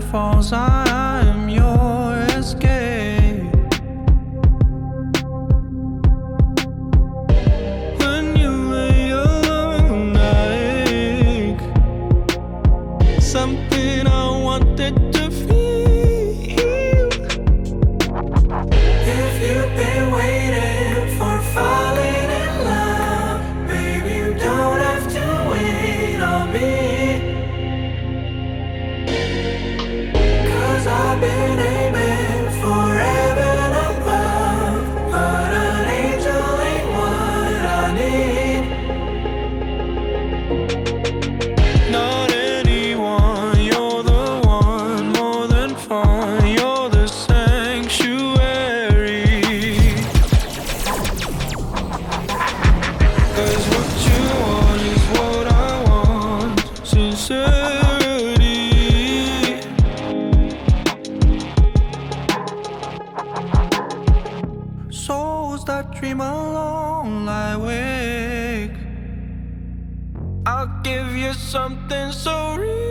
falls. Ah, ah, I dream alone, lie awake. I'll give you something so real.